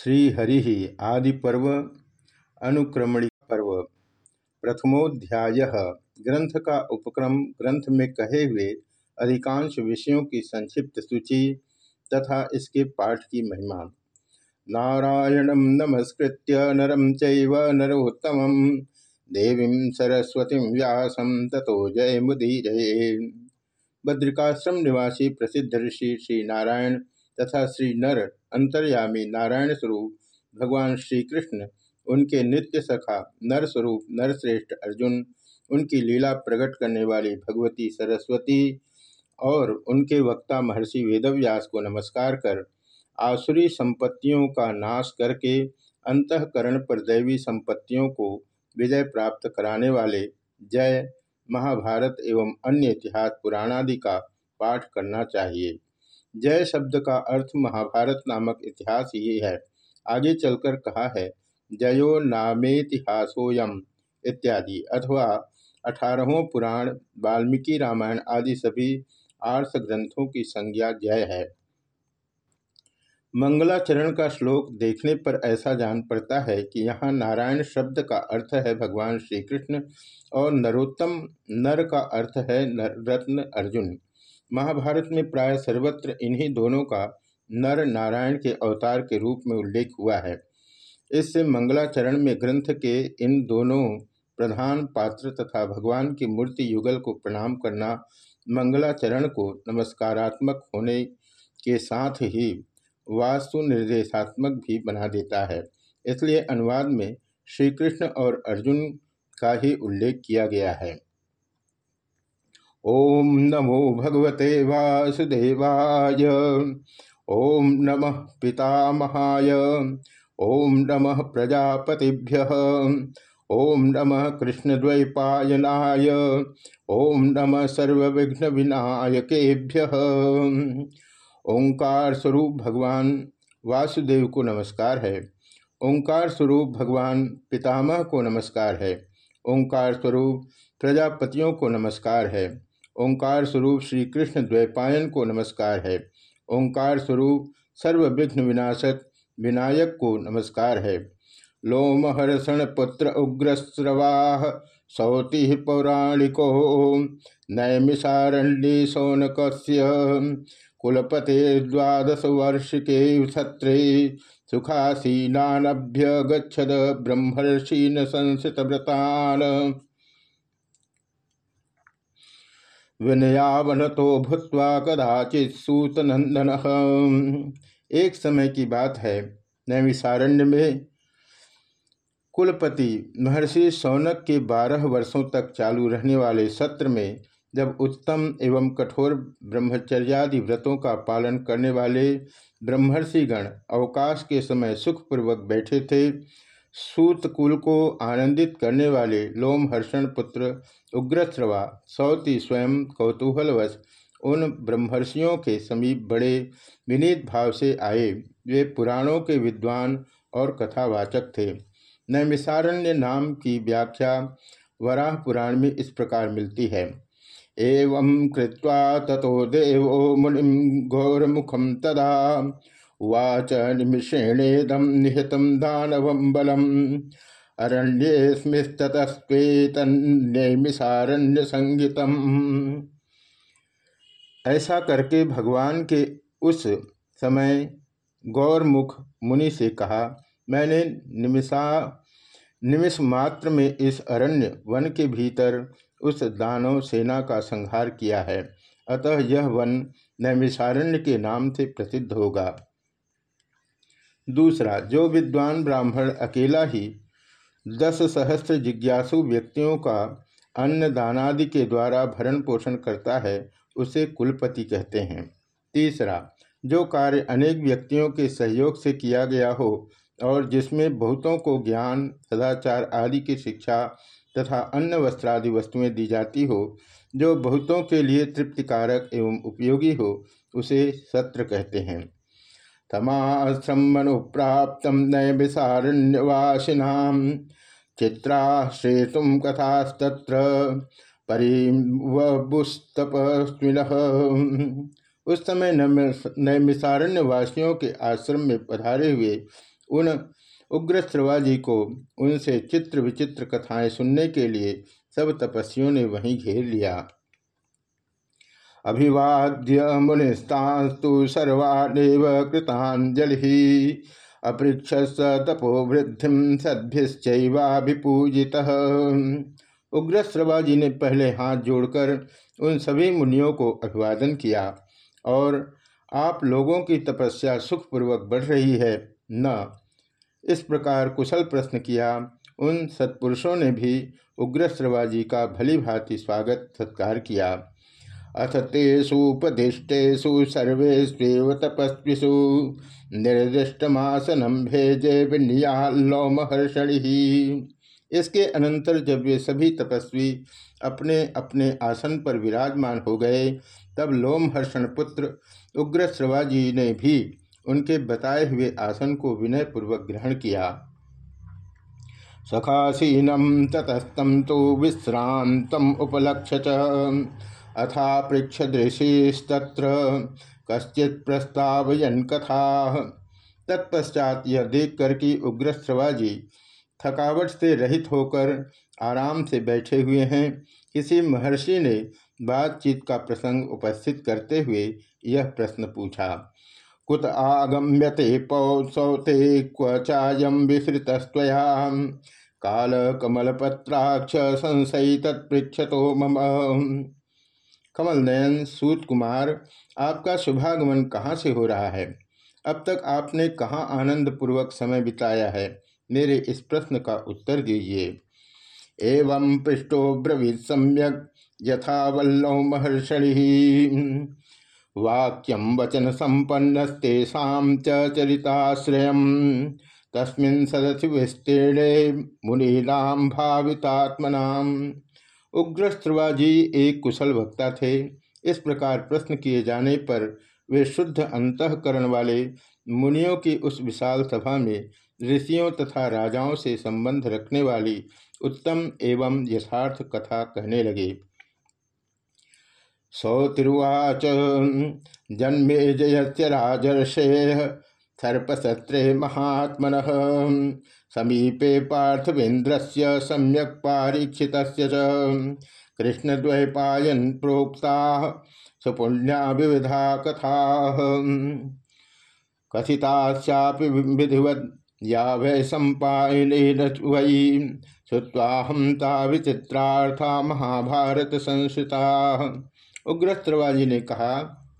श्रीहरि आदि पर्व अनुक्रमणि पर्व प्रथमोध्याय। ग्रंथ का उपक्रम ग्रंथ में कहे हुए अधिकांश विषयों की संक्षिप्त सूची तथा इसके पाठ की महिमा। नारायण नमस्कृत्य नरम चैव नरोत्तम। देवी सरस्वती व्यासम तथो जय मुदी जय बद्रिकाश्रम निवासी प्रसिद्ध ऋषि श्री नारायण तथा श्री नर अंतर्यामी नारायण स्वरूप, भगवान श्री कृष्ण उनके नित्य सखा नर स्वरूप नरश्रेष्ठ अर्जुन, उनकी लीला प्रकट करने वाली भगवती सरस्वती और उनके वक्ता महर्षि वेदव्यास को नमस्कार कर, आसुरी संपत्तियों का नाश करके अंतकरण पर दैवी संपत्तियों को विजय प्राप्त कराने वाले जय महाभारत एवं अन्य इतिहास पुराणादि का पाठ करना चाहिए। जय शब्द का अर्थ महाभारत नामक इतिहास ही है। आगे चलकर कहा है, जयो नामेतिहासोयम इत्यादि, अथवा अठारहों पुराण, वाल्मीकि रामायण आदि सभी आर्ष ग्रंथों की संज्ञा जय है। मंगलाचरण का श्लोक देखने पर ऐसा जान पड़ता है कि यहाँ नारायण शब्द का अर्थ है भगवान श्री कृष्ण और नरोत्तम नर का अर्थ है रत्न अर्जुन। महाभारत में प्राय सर्वत्र इन्हीं दोनों का नर नारायण के अवतार के रूप में उल्लेख हुआ है। इससे मंगलाचरण में ग्रंथ के इन दोनों प्रधान पात्र तथा भगवान की मूर्ति युगल को प्रणाम करना मंगलाचरण को नमस्कारात्मक होने के साथ ही वास्तु निर्देशात्मक भी बना देता है। इसलिए अनुवाद में श्री कृष्ण और अर्जुन का ही उल्लेख किया गया है। ओम नमो भगवते वासुदेवाय। ओम नमः पितामहाय। ओम नमः प्रजापतिभ्य। ओम नमः कृष्णद्वैपायनाय। ओम नमः सर्वविघ्न विनायकेभ्य ओंकार स्वरूप भगवान वासुदेव को नमस्कार है। ओंकार स्वरूप भगवान पितामह को नमस्कार है। ओंकार स्वरूप प्रजापतियों को नमस्कार है। ओंकार स्वरूप श्री कृष्ण द्वैपायन को नमस्कार है। ओंकार स्वरूप सर्वविघ्न विनाशक विनायक को नमस्कार है। लोमहर्षण पुत्र उग्रस्रवाह सौति पौराणिको नैमिषारण्य सौनक कुलपते द्वादश वर्ष के सत्रे सुखासीनाभ्य गच्छद ब्रह्मर्षीन संसित व्रतान विनयावन तो भूत्वा कदाचित सूतनंदन एक समय की बात है नैविसारण्य में कुलपति महर्षि सौनक के बारह वर्षों तक चालू रहने वाले सत्र में जब उत्तम एवं कठोर ब्रह्मचर्यादि व्रतों का पालन करने वाले ब्रह्मर्षिगण अवकाश के समय सुखपूर्वक बैठे थे सूत कुल को आनंदित करने वाले लोमहर्षण पुत्र उग्रश्रवा सौती स्वयं कौतूहलवश उन ब्रह्मर्षियों के समीप बड़े विनीत भाव से आए। वे पुराणों के विद्वान और कथावाचक थे। नैमिसारण्य नाम की व्याख्या वराह पुराण में इस प्रकार मिलती है। एवं कृत्वा ततो देवो मुनिम घोरमुखम तदा उवाच निमिषेणेदम निहितम दानवम बलम। अरण्यस्मिस्तस्वेतन्यमिषारण्य संगीतम ऐसा करके भगवान के उस समय गौरमुख मुनि से कहा, मैंने निमिषा, निमिष मात्र में इस अरण्य वन के भीतर उस दानव सेना का संहार किया है। अतः यह वन नैमिषारण्य के नाम से प्रसिद्ध होगा। दूसरा, जो विद्वान ब्राह्मण अकेला ही दस सहस्त्र जिज्ञासु व्यक्तियों का अन्न दानादि के द्वारा भरण पोषण करता है, उसे कुलपति कहते हैं। तीसरा, जो कार्य अनेक व्यक्तियों के सहयोग से किया गया हो और जिसमें बहुतों को ज्ञान, सदाचार आदि की शिक्षा तथा अन्न वस्त्रादि वस्तुएँ दी जाती हो, जो बहुतों के लिए तृप्तिकारक एवं उपयोगी हो, उसे सत्र कहते हैं। तमाश्रमनुप्राप्त नय विसारण्यवासिनाम चित्राश्रेतुम कथास्तत्र परिवुस्तपस्विन उस समय नैमिसारण्य वासियों के आश्रम में पधारे हुए उन उग्र श्रवाजी को उनसे चित्र विचित्र कथाएँ सुनने के लिए सब तपस्वियों ने वहीं घेर लिया। अभिवाद्य मुनिस्तास्तु सर्वानेव कृतांजलि अपृक्ष स तपोवृद्धि सद्भिश्चैवाभिपूजित। उग्र श्रवाजी ने पहले हाथ जोड़कर उन सभी मुनियों को अभिवादन किया और आप लोगों की तपस्या सुखपूर्वक बढ़ रही है। न। इस प्रकार कुशल प्रश्न किया। उन सत्पुरुषों ने भी उग्र श्रवाजी का भली भांति स्वागत सत्कार किया। अथ तेषुपदिष्टेषु सर्वेष्वेव तपस्विषु। निर्दिष्टमासनम भेजे विन्यालोमहर्षणि इसके अनंतर जब वे सभी तपस्वी अपने अपने आसन पर विराजमान हो गए, तब लोमहर्षण पुत्र उग्र श्रवाजी ने भी उनके बताए हुए आसन को विनय पूर्वक ग्रहण किया। सखासीनम ततस्तम तो विश्रांतम उपलक्ष अथा पृक्ष दृशिस्तत्र कश्चित प्रस्तावयन कथा तत्पश्चात यह देख कर कि उग्र श्रवाजी थकावट से रहित होकर आराम से बैठे हुए हैं। किसी महर्षि ने बातचीत का प्रसंग उपस्थित करते हुए यह प्रश्न पूछा, कुत आगम्यते पौसौते क्व चायम विसृतस्तया काल कमलपत्राक्ष संशयी तत्पृक्षतो मम। कमल नयन सूत कुमार, आपका शुभागमन कहाँ से हो रहा है? अब तक आपने कहाँ आनंद पूर्वक समय बिताया है? मेरे इस प्रश्न का उत्तर दीजिए। एवं पृष्ठो ब्रवीत सम्यक यथा वल्लौ महर्षि। वाक्यम वचन संपन्नस्तेषा चरिताश्रय तस्मिन् सदसि विस्तीर्णे मुनीनाम भावितात्मनाम। उग्रस्त्रवाजी एक कुशल वक्ता थे। इस प्रकार प्रश्न किए जाने पर वे शुद्ध अंतकरण वाले मुनियों की उस विशाल सभा में ऋषियों तथा राजाओं से संबंध रखने वाली उत्तम एवं यथार्थ कथा कहने लगे। सौतिर्वाच, जन्मे जयस्य राजर्षे सर्पसत्रे महात्मन। समीपे पार्थवेन्द्र से सम्यक पारीक्षित कृष्णद्वैपायन प्रोक्ता सुपुण्या विविधा कथा। कथिताश्चापि विधिवत या वै सम्पायन वै श्रुवाहम ता विचित्रार्था महाभारत संस्कृता उग्रस्त्रवाजी ने कहा,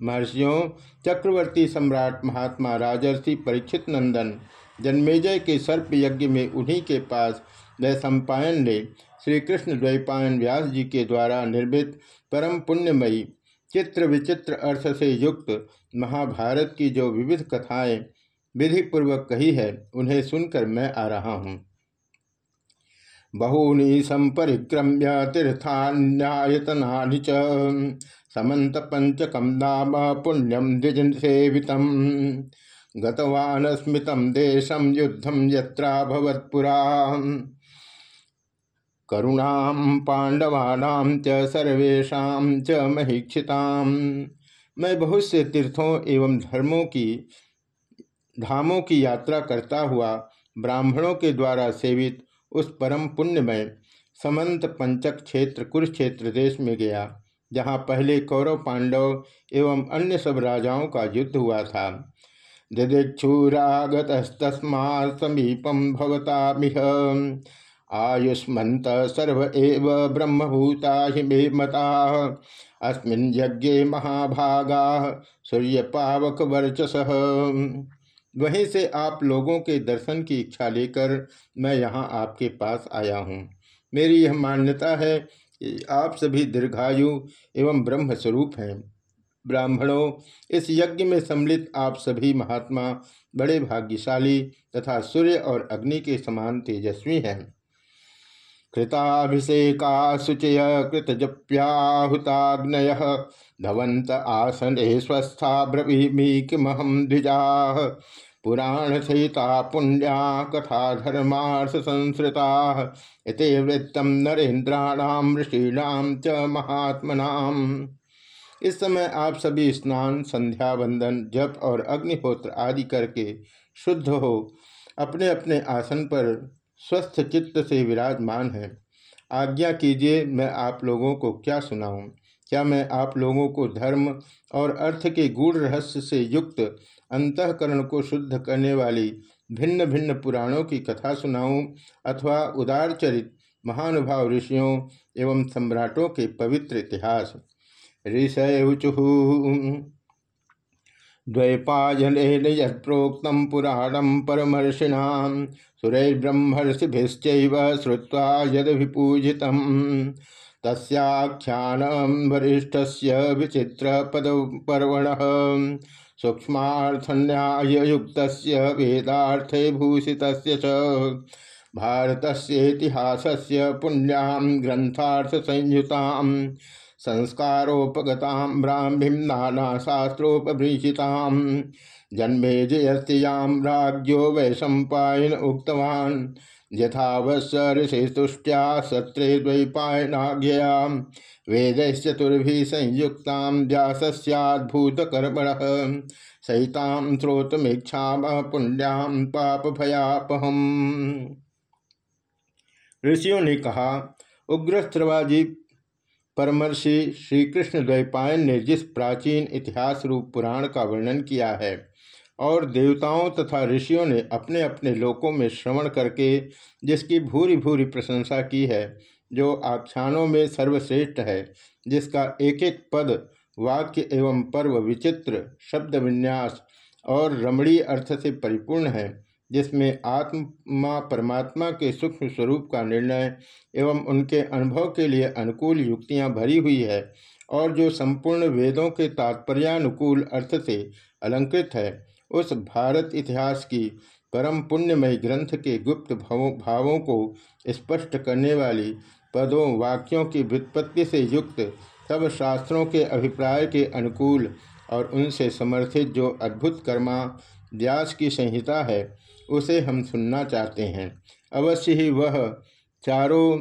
महर्षियों, चक्रवर्ती सम्राट महात्मा राजर्षि परीक्षित नंदन जन्मेजय के सर्प यज्ञ में उन्हीं के पास वह सम्पायन ने श्री कृष्ण द्वैपायन व्यास जी के द्वारा निर्मित परम पुण्यमयी चित्र विचित्र अर्थ से युक्त महाभारत की जो विविध कथाएँ विधि पूर्वक कही है, उन्हें सुनकर मैं आ रहा हूँ। बहूनी संपरिक्रम्य तीर्थान्यायतना च समन्त पंचकम नाम पुण्यम द्विज सेवित गतवान स्मृत देशम युद्धम यत्राभवत्पुरा करुणा पांडवानाम च सर्वेशा च महीक्षिताम। मैं बहुत से तीर्थों एवं धर्मों की, धामों की यात्रा करता हुआ ब्राह्मणों के द्वारा सेवित उस परम पुण्यमय समंत पंचक क्षेत्र, कुरुक्षेत्र देश में गया, जहाँ पहले कौरव, पांडव एवं अन्य सब राजाओं का युद्ध हुआ था। दिदिक्षुरागतस्तस्मा समीपम भवता मिह आयुष्मत सर्व ब्रह्मभूता हि मे मता। अस्मिन् यज्ञे महाभागा सूर्य पावक वर्चस वहीं से आप लोगों के दर्शन की इच्छा लेकर मैं यहाँ आपके पास आया हूँ। मेरी यह मान्यता है कि आप सभी दीर्घायु एवं ब्रह्म स्वरूप हैं। ब्राह्मणों, इस यज्ञ में सम्मिलित आप सभी महात्मा बड़े भाग्यशाली तथा सूर्य और अग्नि के समान तेजस्वी हैं। कृताभिषेका शुचय कृतजप्याहुताग्नय धवंत आसने स्वस्था ब्रवीमी किमहम द्विजा पुराण सहिता पुण्या कथा धर्मार्थ संस्कृता, इति वृत्तम नरेन्द्राणाम ऋषीणाम च महात्मनाम। इस समय आप सभी स्नान, संध्या, वंदन, जप और अग्निहोत्र आदि करके शुद्ध हो अपने अपने आसन पर स्वस्थ चित्त से विराजमान है। आज्ञा कीजिए, मैं आप लोगों को क्या सुनाऊं? क्या मैं आप लोगों को धर्म और अर्थ के गूढ़ रहस्य से युक्त अंतकरण को शुद्ध करने वाली भिन्न भिन्न पुराणों की कथा सुनाऊं अथवा उदार चरित महानुभाव ऋषियों एवं सम्राटों के पवित्र इतिहास? ऋषय द्वैपायन यत्प्रोक्त पुराणम परमर्षिणा सुरैर्ब्रह्मर्षिभिश्च श्रुवा यद विपूजित तस्ख्यान वरिष्ठ विचित्र पदपर्वण सूक्ष्मार्थन्यायुक्त वेदार्थे भूषित भारत से पुण्यां ग्रंथार्थ संयुता संस्कारोपगता ब्राह्मी नाना शास्त्रोपभीषिता जन्मे जयस्तियाँ राज्ञो वै सम्पायन उक्तवान्। यथावश ऋषिस्तुष्ट्या सत्रे द्वैपायनाज्ञया वेदैश्चतुर्भि संयुक्ता व्यासस्याद्भूतकर्मण। सहितां श्रोतमीक्षाम पुण्यां पाप भयापहम ऋषियों ने कहा उग्रस्त्रवाजी परमर्षि श्री कृष्ण द्वैपायन ने जिस प्राचीन इतिहास रूप पुराण का वर्णन किया है और देवताओं तथा ऋषियों ने अपने अपने लोकों में श्रवण करके जिसकी भूरी भूरी प्रशंसा की है, जो आख्यानों में सर्वश्रेष्ठ है, जिसका एक एक पद, वाक्य एवं पर्व विचित्र, शब्द विन्यास और रमणीय अर्थ से परिपूर्ण है जिसमें आत्मा परमात्मा के सूक्ष्म स्वरूप का निर्णय एवं उनके अनुभव के लिए अनुकूल युक्तियाँ भरी हुई है और जो संपूर्ण वेदों के तात्पर्यानुकूल अर्थ से अलंकृत है, उस भारत इतिहास की परम पुण्यमय ग्रंथ के गुप्त भावों को स्पष्ट करने वाली पदों, वाक्यों की व्युत्पत्ति से युक्त सब शास्त्रों के अभिप्राय के अनुकूल और उनसे समर्थित जो अद्भुत कर्मा, व्यास की संहिता है उसे हम सुनना चाहते हैं। अवश्य ही वह चारों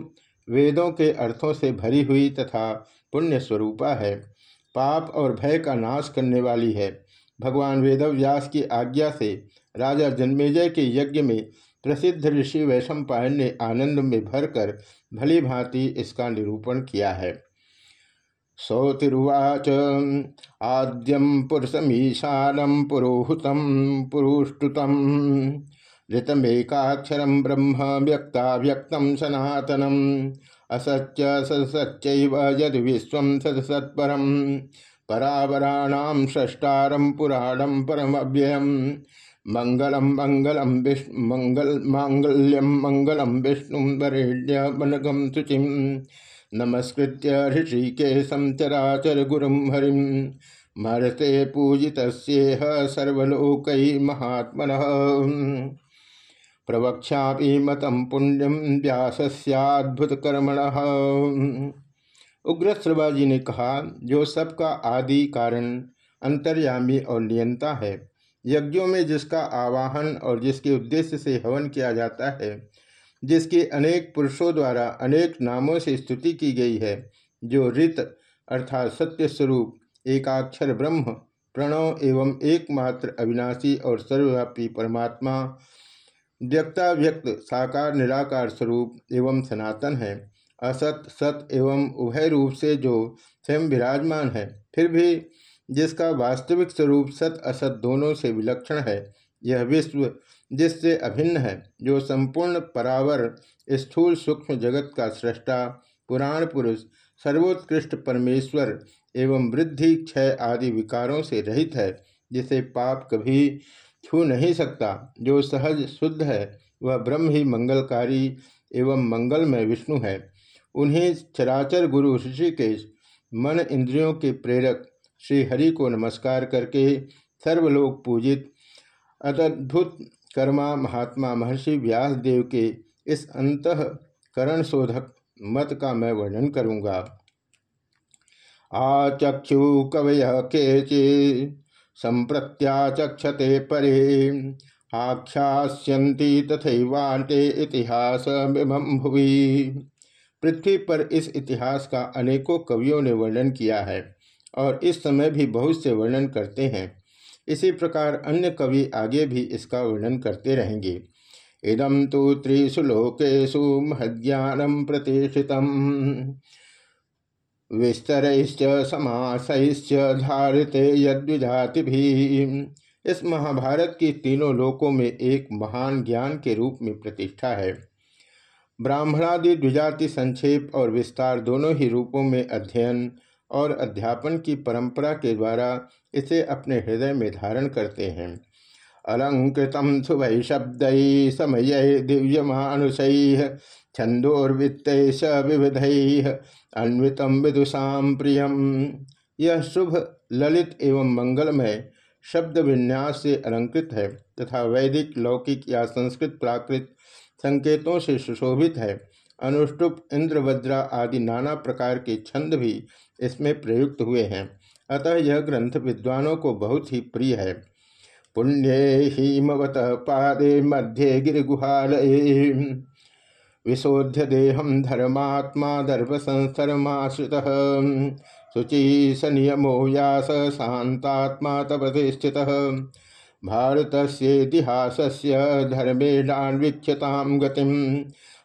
वेदों के अर्थों से भरी हुई तथा पुण्य स्वरूपा है। पाप और भय का नाश करने वाली है। भगवान वेदव्यास की आज्ञा से राजा जन्मेजय के यज्ञ में प्रसिद्ध ऋषि वैशंपायन ने आनंद में भरकर भली भांति इसका निरूपण किया है। सौतिरुवाच आद्यम पुरुषमीशानम पुरोहुतम पुरुष्टुतम ऋतमेकाक्षरम ब्रह्म व्यक्ता व्यक्तम सनातनम। असत्य सत्सच्चैव यद विश्व सत्सत्परम परावराणाम षष्टारम पुराणम परमव्ययम। मंगलम मंगलम विष्णु मंगल मांगल्यम मंगलम विष्णु वरेण्य मनगम शुचि नमस्कृत्य ऋषिकेशम चराचर गुरुम हरिम। महर्ते पूजित सर्वलोक महात्मन। प्रवक्षा मतम पुण्यम उग्र श्रवाजी ने कहा, जो सबका आदि कारण अंतर्यामी और नियंता है, यज्ञों में जिसका आवाहन और जिसके उद्देश्य से हवन किया जाता है, जिसकी अनेक पुरुषों द्वारा अनेक नामों से स्तुति की गई है, जो ऋत अर्थात सत्य स्वरूप, एकाक्षर ब्रह्म, प्रणव एवं एकमात्र अविनाशी और सर्वव्यापी परमात्मा व्यक्ता व्यक्त, साकार, निराकार स्वरूप एवं सनातन है। असत, सत एवं उभय रूप से जो स्वयं विराजमान है, फिर भी जिसका वास्तविक स्वरूप सत, असत दोनों से विलक्षण है, यह विश्व जिससे अभिन्न है, जो संपूर्ण परावर, स्थूल सूक्ष्म जगत का सृष्टा, पुराण पुरुष, सर्वोत्कृष्ट परमेश्वर एवं वृद्धि क्षय आदि विकारों से रहित है, जिसे पाप कभी छू नहीं सकता। जो सहज शुद्ध है, वह ब्रह्म ही मंगलकारी एवं मंगलमय विष्णु है। उन्हें चराचर गुरु ऋषिकेश, मन इंद्रियों के प्रेरक श्री हरि को नमस्कार करके सर्वलोक पूजित अद्भुत कर्मा महात्मा महर्षि व्यास देव के इस अंत करण शोधक मत का मैं वर्णन करूँगा। आचक्षु कवय के संप्रत्याचक्षते परे। आख्यास्यन्ति तथैवान्ते इतिहास भुवि। पृथ्वी पर इस इतिहास का अनेकों कवियों ने वर्णन किया है और इस समय भी बहुत से वर्णन करते हैं। इसी प्रकार अन्य कवि आगे भी इसका वर्णन करते रहेंगे। इदम तो त्रिषु लोकेशु महज्ञानम प्रतिष्ठित विस्तरैश्च समासैश्च धारिते यद्विजाति भी इस महाभारत की तीनों लोकों में एक महान ज्ञान के रूप में प्रतिष्ठा है। ब्राह्मणादि द्विजाति संक्षेप और विस्तार दोनों ही रूपों में अध्ययन और अध्यापन की परंपरा के द्वारा इसे अपने हृदय में धारण करते हैं। अलंकृत शुभ शब्द समय दिव्य मानुष छंदोर्वित्त विविध अन्वितम विदुषा प्रियम। यह शुभ, ललित एवं मंगलमय शब्द विन्यास से अलंकृत है तथा वैदिक, लौकिक या संस्कृत प्राकृत संकेतों से सुशोभित है। अनुष्टुप इंद्रवज्रा आदि नाना प्रकार के छंद भी इसमें प्रयुक्त हुए हैं। अतः यह ग्रंथ विद्वानों को बहुत ही प्रिय है। पुण्य हिमवत पादे मध्य गिरिगुहाल विशोध्य देहम धर्मात्मा दर्भ संस्तरमाश्रित शुचि सनियमो यास शांतात्मा तपतिष्ठित भारत से धर्मेणान्वीक्षता गति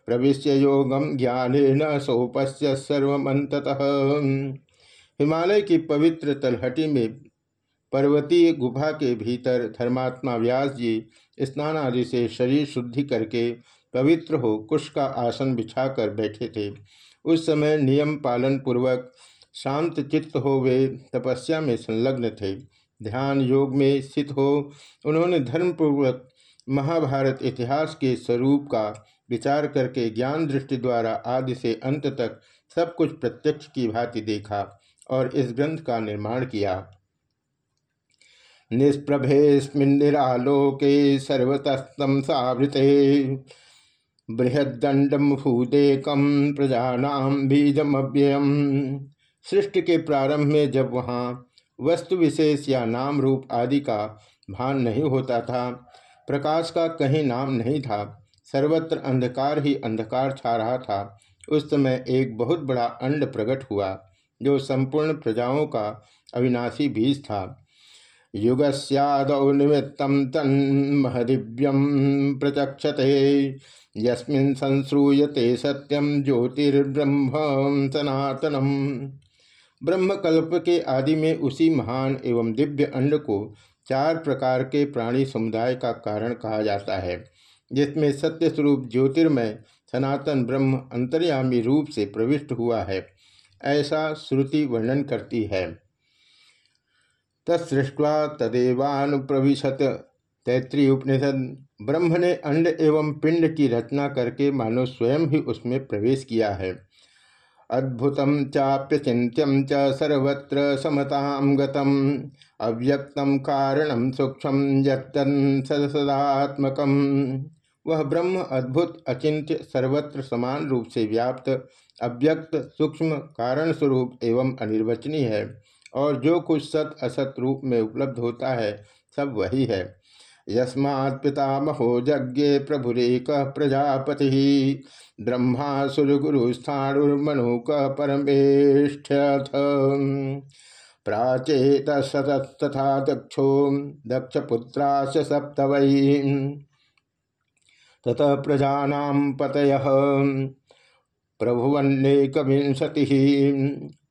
प्रवेश योगम ज्ञान न सोपस्य सर्वत हिमालय की पवित्र तलहटी में पर्वतीय गुफा के भीतर धर्मात्मा व्यास जी स्नान आदि से शरीर शुद्धि करके पवित्र हो, कुश का आसन बिछाकर बैठे थे। उस समय नियम पालन पूर्वक शांत चित्त हो वे तपस्या में संलग्न थे। ध्यान योग में स्थित हो, उन्होंने धर्मपूर्वक महाभारत इतिहास के स्वरूप का विचार करके ज्ञान दृष्टि द्वारा आदि से अंत तक सब कुछ प्रत्यक्ष की भांति देखा और इस ग्रंथ का निर्माण किया। निष्प्रभेस्मिन्निरालोके सर्वतस्तम सावृते बृहदंडम भूदेकम प्रजानाम बीजमव्ययम। सृष्टि के प्रारंभ में जब वहाँ वस्तु विशेष या नाम रूप आदि का भान नहीं होता था, प्रकाश का कहीं नाम नहीं था, सर्वत्र अंधकार ही अंधकार छा रहा था। उस समय एक बहुत बड़ा अंड प्रकट हुआ, जो संपूर्ण प्रजाओं का अविनाशी बीज था। युगस्यादौ निमित्तम तन्महदिव्यम प्रचक्षते। संश्रूयते सत्यम ज्योतिर्ब्रह्म सनातनम ब्रह्मकल्प के आदि में उसी महान एवं दिव्य अंड को चार प्रकार के प्राणी समुदाय का कारण कहा जाता है, जिसमें सत्य स्वरूप ज्योतिर्मय सनातन ब्रह्म अंतर्यामी रूप से प्रविष्ट हुआ है, ऐसा श्रुति वर्णन करती है। तत्सृष्टवा तदेवानुप्रविशत। तैत्री उपनिषद ब्रह्म ने अंड एवं पिंड की रचना करके मानो स्वयं ही उसमें प्रवेश किया है। अद्भुत चाप्यचिंत्यम च सर्वत्र समतां गतम अव्यक्तम कारणम सूक्ष्म सदात्मकम वह ब्रह्म अद्भुत अचिंत्य सर्वत्र समान रूप से व्याप्त, अव्यक्त, सूक्ष्म कारण स्वरूप एवं अनिर्वचनीय है। और जो कुछ सत असत रूप में उपलब्ध होता है, सब वही है। यस्मात् पितामहो यज्ञे प्रभुरेक प्रजापति। ब्रह्मा सुरगुरुस्थाणुर्मनुक परमेष्ठ प्राचेत सतस्तथा दक्षो दक्षपुत्राश सप्तवै। ततः प्रजा पतय। प्रभुवन्नेक विंशति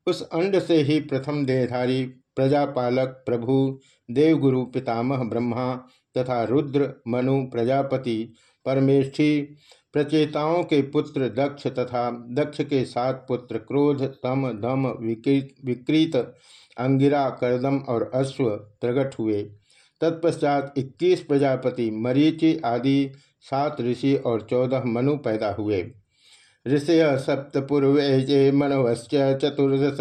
उस अंड से ही प्रथम देहधारी प्रजापालक प्रभु देवगुरु पितामह ब्रह्मा तथा रुद्र मनु प्रजापति परमेष्ठी प्रचेताओं के पुत्र दक्ष तथा दक्ष के सात पुत्र क्रोध, तम दम विकृत अंगिरा, करदम और अश्व प्रकट हुए। तत्पश्चात 21 प्रजापति, मरीचि आदि सात ऋषि और चौदह मनु पैदा हुए। ऋषय सप्तपूर्वे ये मनवश्च चतुर्दश।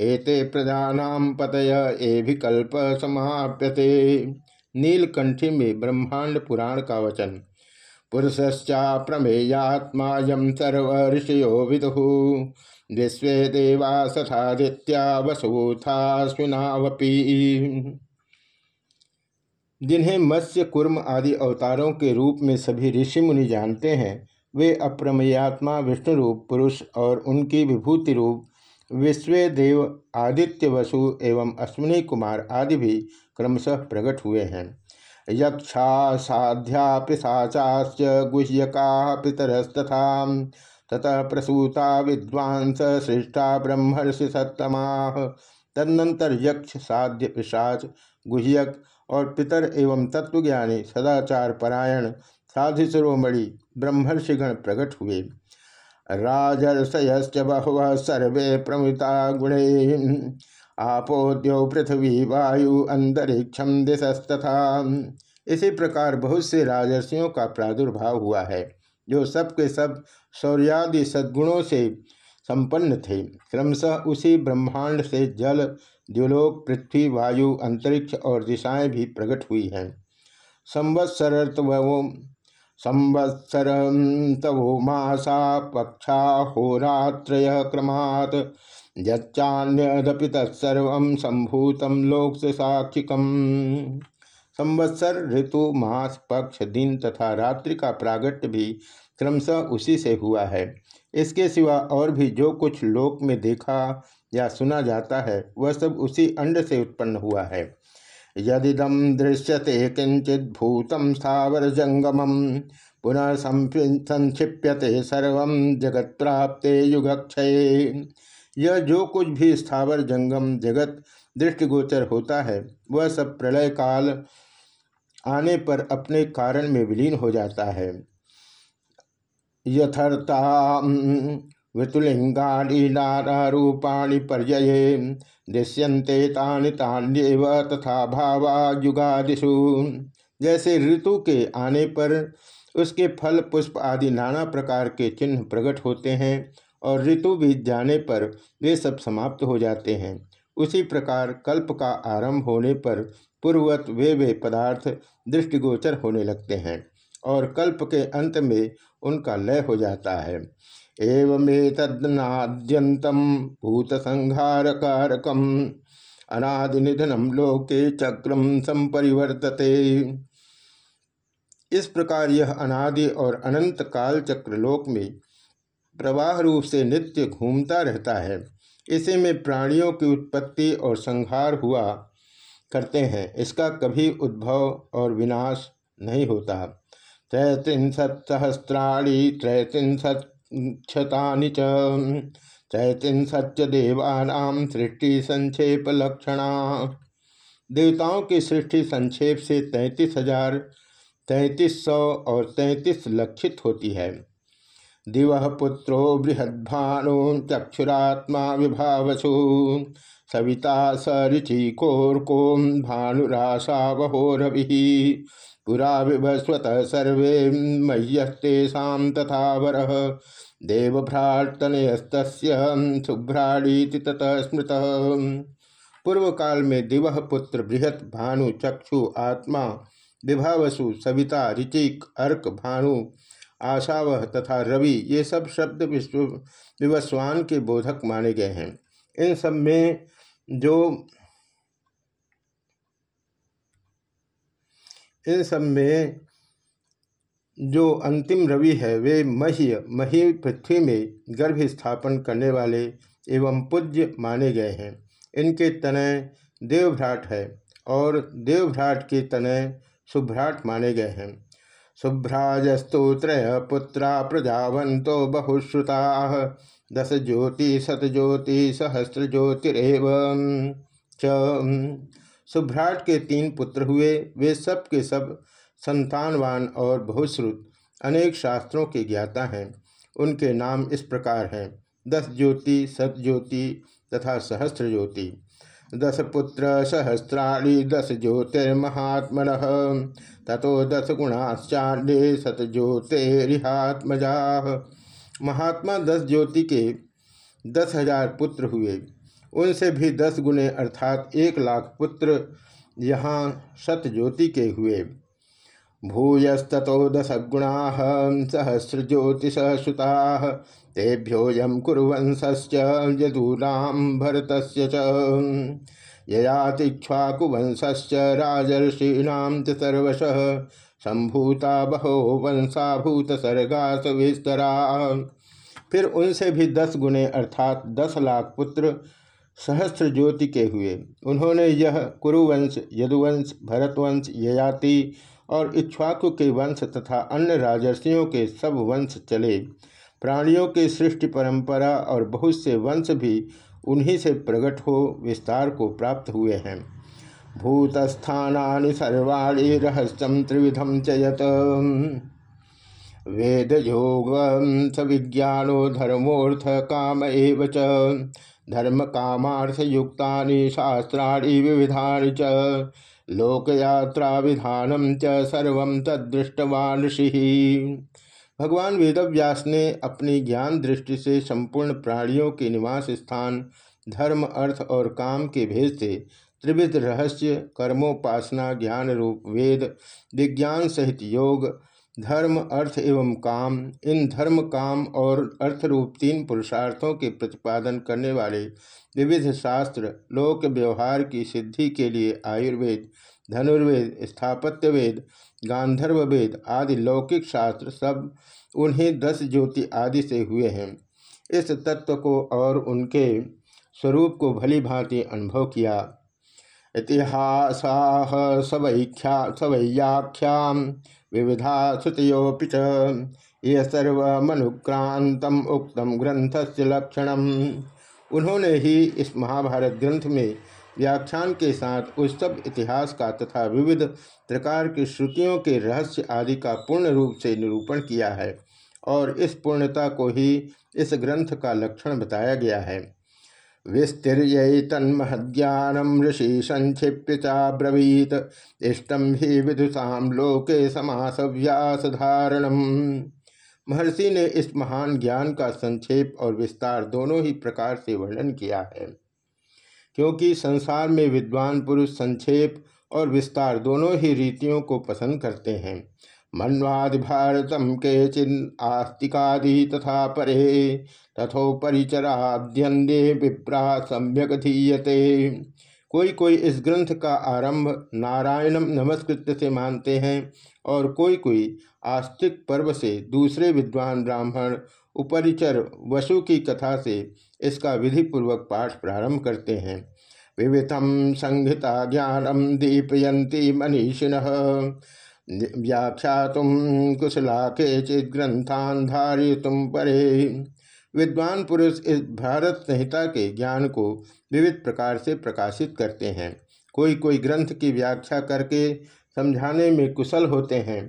एते प्रजानाम पतय, ए विकल्प समाप्यते। नीलकंठी में ब्रह्मांड पुराण का वचन पुरुषश्चा प्रमेयात्मा यम सर्व ऋषियो विदु विश्व देवा सथादित्या वसुथास्विनावपी जिन्हें मत्स्य कुर्म आदि अवतारों के रूप में सभी ऋषि मुनि जानते हैं वे अप्रमेयात्मा विष्णु रूप पुरुष और उनकी विभूति रूप विश्व देव आदित्य वसु एवं अश्विनी कुमार आदि भी क्रमशः प्रकट हुए हैं। यक्षा साध्या पिशाचाश्च गुह्यका पितरस्तथा ततः प्रसूता विद्वांस श्रेष्ठा ब्रह्मर्षि सत्तमा। तदनंतर यक्ष, साध्य, पिशाच, गुह्यक और पितर एवं तत्वज्ञानी सदाचार परायण, साधु ब्रह्मर्षिगण प्रकट हुए। राजर्षयश्च बहव सर्वे प्रमुता गुणे आपोद्यो पृथ्वी वायु अंतरिक्षम दिशस्तथा। इसी प्रकार बहुत से राजर्षियों का प्रादुर्भाव हुआ है, जो सबके सब शौर्यादि सद्गुणों से संपन्न थे। क्रमशः उसी ब्रह्मांड से जल, द्युलोक, पृथ्वी, वायु, अंतरिक्ष और दिशाएँ भी प्रकट हुई हैं। संवत्सरत्वो संवत्सर तवो मासा पक्षा होरात्रय क्रमात्। यच्चान्यदपि तत्सर्व संभूतम लोक साक्षिकम संवत्सर ऋतु, मास, पक्ष, दिन तथा रात्रि का प्रागट्य भी क्रमशः उसी से हुआ है। इसके सिवा और भी जो कुछ लोक में देखा या सुना जाता है, वह सब उसी अंड से उत्पन्न हुआ है। यदिदम दृश्यते किंचित भूतम स्थावर जंगम पुनः संक्षिप्यते सर्व जगत प्राप्ते युगक्षय। यह जो कुछ भी स्थावर जंगम जगत दृष्टिगोचर होता है, वह सब प्रलय काल आने पर अपने कारण में विलीन हो जाता है। यथर्ता वितुलिंगाणी नारूपाणी पर्यये दृश्यंते तानि तान्येव तथा भावा युगादिशु जैसे ऋतु के आने पर उसके फल, पुष्प आदि नाना प्रकार के चिन्ह प्रकट होते हैं और ऋतु बीत जाने पर वे सब समाप्त हो जाते हैं। उसी प्रकार कल्प का आरंभ होने पर पूर्ववत वे वे पदार्थ दृष्टिगोचर होने लगते हैं और कल्प के अंत में उनका लय हो जाता है। एवमेतनाद्यंतम भूत संहार कारकम अनादिनिधनम लोके चक्रम संपरिवर्तते। इस प्रकार यह अनादि और अनंत काल चक्र लोक में प्रवाह रूप से नित्य घूमता रहता है। इसी में प्राणियों की उत्पत्ति और संहार हुआ करते हैं। इसका कभी उद्भव और विनाश नहीं होता। त्रैत्रिंशत्सहस्राणी त्रैत्रिंशक्षतानि च त्रैत्रिंशच्च देवानाम सृष्टि संक्षेप लक्षणा देवताओं की सृष्टि संक्षेप से तैंतीस हज़ार, तैंतीस सौ और तैंतीस लक्षित होती है। दिव पुत्रो बृहद्भानु, चक्षुरात्मा विभावसु, सविता सरिचि कोर्को भानुराशावहो रवि। पुरा विभस्वत सर्वे मह्यस्तेषा तथा वर। देवभ्रातनयस्त शुभ्राड़ीति ततः स्मृत। पूर्व काल में दिव पुत्र बृहत भानु चक्षु आत्मा, विभावसु सविता ऋचिक अर्क भानु, आशावह तथा रवि, ये सब शब्द विश्व विवस्वान के बोधक माने गए हैं। इन सब में जो इन सब में जो अंतिम रवि है, वे मह्य, मही पृथ्वी में गर्भ स्थापन करने वाले एवं पूज्य माने गए हैं। इनके तनय देवभ्राट है और देवभ्राट के तनय सुभ्राट माने गए हैं। शुभ्राजस्तोत्र पुत्रा प्रजावंतो बहुश्रुता दस ज्योति सत ज्योति सहस्त्र ज्योतिरव च। सुभ्राट के तीन पुत्र हुए। वे सब के सब संतानवान और बहुश्रुत अनेक शास्त्रों के ज्ञाता हैं। उनके नाम इस प्रकार हैं। दस ज्योति, सत ज्योति तथा सहस्त्र ज्योति। दस पुत्र सहस्राणी दस ज्योतिर्महात्मन तथो दस गुणाश्चार्य, सत ज्योतिरिहात्मजा महात्मा दस ज्योति के दस हज़ार पुत्र हुए। उनसे भी दस गुने अर्थात एक लाख पुत्र यहाँ शत ज्योति के हुए। भूयस्तो दश गुणा सहस्र ज्योतिष सुता तेभ्योऽयं कुरुवंशश्च यदूनां भरतस्य च ययातिक्ष्वाकुवंशश्च राजर्षीणां च सर्वशः, सम्भूता बहो वंशाभूत विस्तरा। फिर उनसे भी दस गुणे अर्थात दस लाख पुत्र सहस्त्र ज्योति के हुए। उन्होंने यह कुरुवंश, यदुवंश, भरतवंश, ययाति और इक्ष्वाकु के वंश तथा अन्य राजर्षियों के सब वंश चले। प्राणियों की सृष्टि परंपरा और बहुत से वंश भी उन्हीं से प्रकट हो, विस्तार को प्राप्त हुए हैं। भूतस्थानी सर्वाणी रहस्यम त्रिविधम चयत वेद योग विज्ञानो धर्मोर्थ काम एव धर्म कामार्थ युक्ता शास्त्राणी विविधा च। लोकयात्रा विधानम च सर्व तदृष्टवान भगवान वेदव्यास ने अपनी ज्ञान दृष्टि से संपूर्ण प्राणियों के निवास स्थान, धर्म, अर्थ और काम के भेद से त्रिविध रहस्य, कर्मोपासना, ज्ञान रूप, वेद, विज्ञान सहित योग धर्म, अर्थ एवं काम। इन धर्म, काम और अर्थ रूप तीन पुरुषार्थों के प्रतिपादन करने वाले विविध शास्त्र, लोक व्यवहार की सिद्धि के लिए आयुर्वेद, धनुर्वेद स्थापत्य वेद गांधर्व वेद आदि लौकिक शास्त्र सब उन्हें दस ज्योति आदि से हुए हैं। इस तत्व को और उनके स्वरूप को भली भांति अनुभव किया। इतिहास सवैख्या सवैयाख्या विविधा श्रुतियोपि च। यह सर्वमनुक्रांतम उक्तम ग्रंथ से लक्षण उन्होंने ही इस महाभारत ग्रंथ में व्याख्यान के साथ उस सब इतिहास का तथा विविध प्रकार की श्रुतियों के रहस्य आदि का पूर्ण रूप से निरूपण किया है और इस पूर्णता को ही इस ग्रंथ का लक्षण बताया गया है। विस्तीर्य तन्महज्ञानम ऋषि संक्षिप्य चाब्रवीत इष्टम ही विदुषा लोके समास महर्षि ने इस महान ज्ञान का संक्षेप और विस्तार दोनों ही प्रकार से वर्णन किया है। क्योंकि संसार में विद्वान पुरुष संक्षेप और विस्तार दोनों ही रीतियों को पसंद करते हैं मन्वादि भारतम के चिन्ह आस्तिकादि तथा परे तथोपरिचराद्यंदे विप्रा सम्यक धीयते। कोई कोई इस ग्रंथ का आरंभ नारायणम नमस्कृत्य से मानते हैं और कोई कोई आस्तिक पर्व से दूसरे विद्वान ब्राह्मण उपरिचर वसु की कथा से इसका विधि पूर्वक पाठ प्रारंभ करते हैं। विविधम संहिता ज्ञानम दीपयंती मनीषिण। व्याख्या कुशला के चित ग्रंथान धारिय तुम परे। विद्वान पुरुष इस भारत संहिता के ज्ञान को विविध प्रकार से प्रकाशित करते हैं। कोई कोई ग्रंथ की व्याख्या करके समझाने में कुशल होते हैं